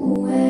away.